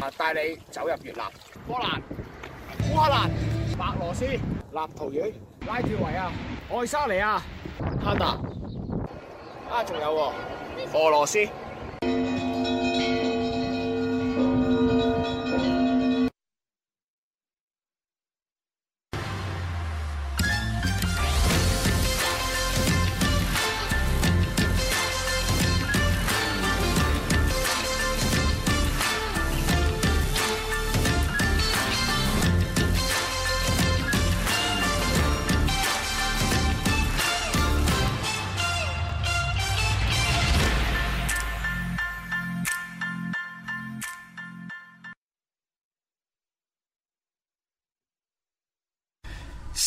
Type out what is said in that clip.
啊！帶你走入越南、波蘭、烏克蘭、白羅斯、立陶宛、拉脱維亞、愛沙尼亞、加拿啊，仲有俄羅斯。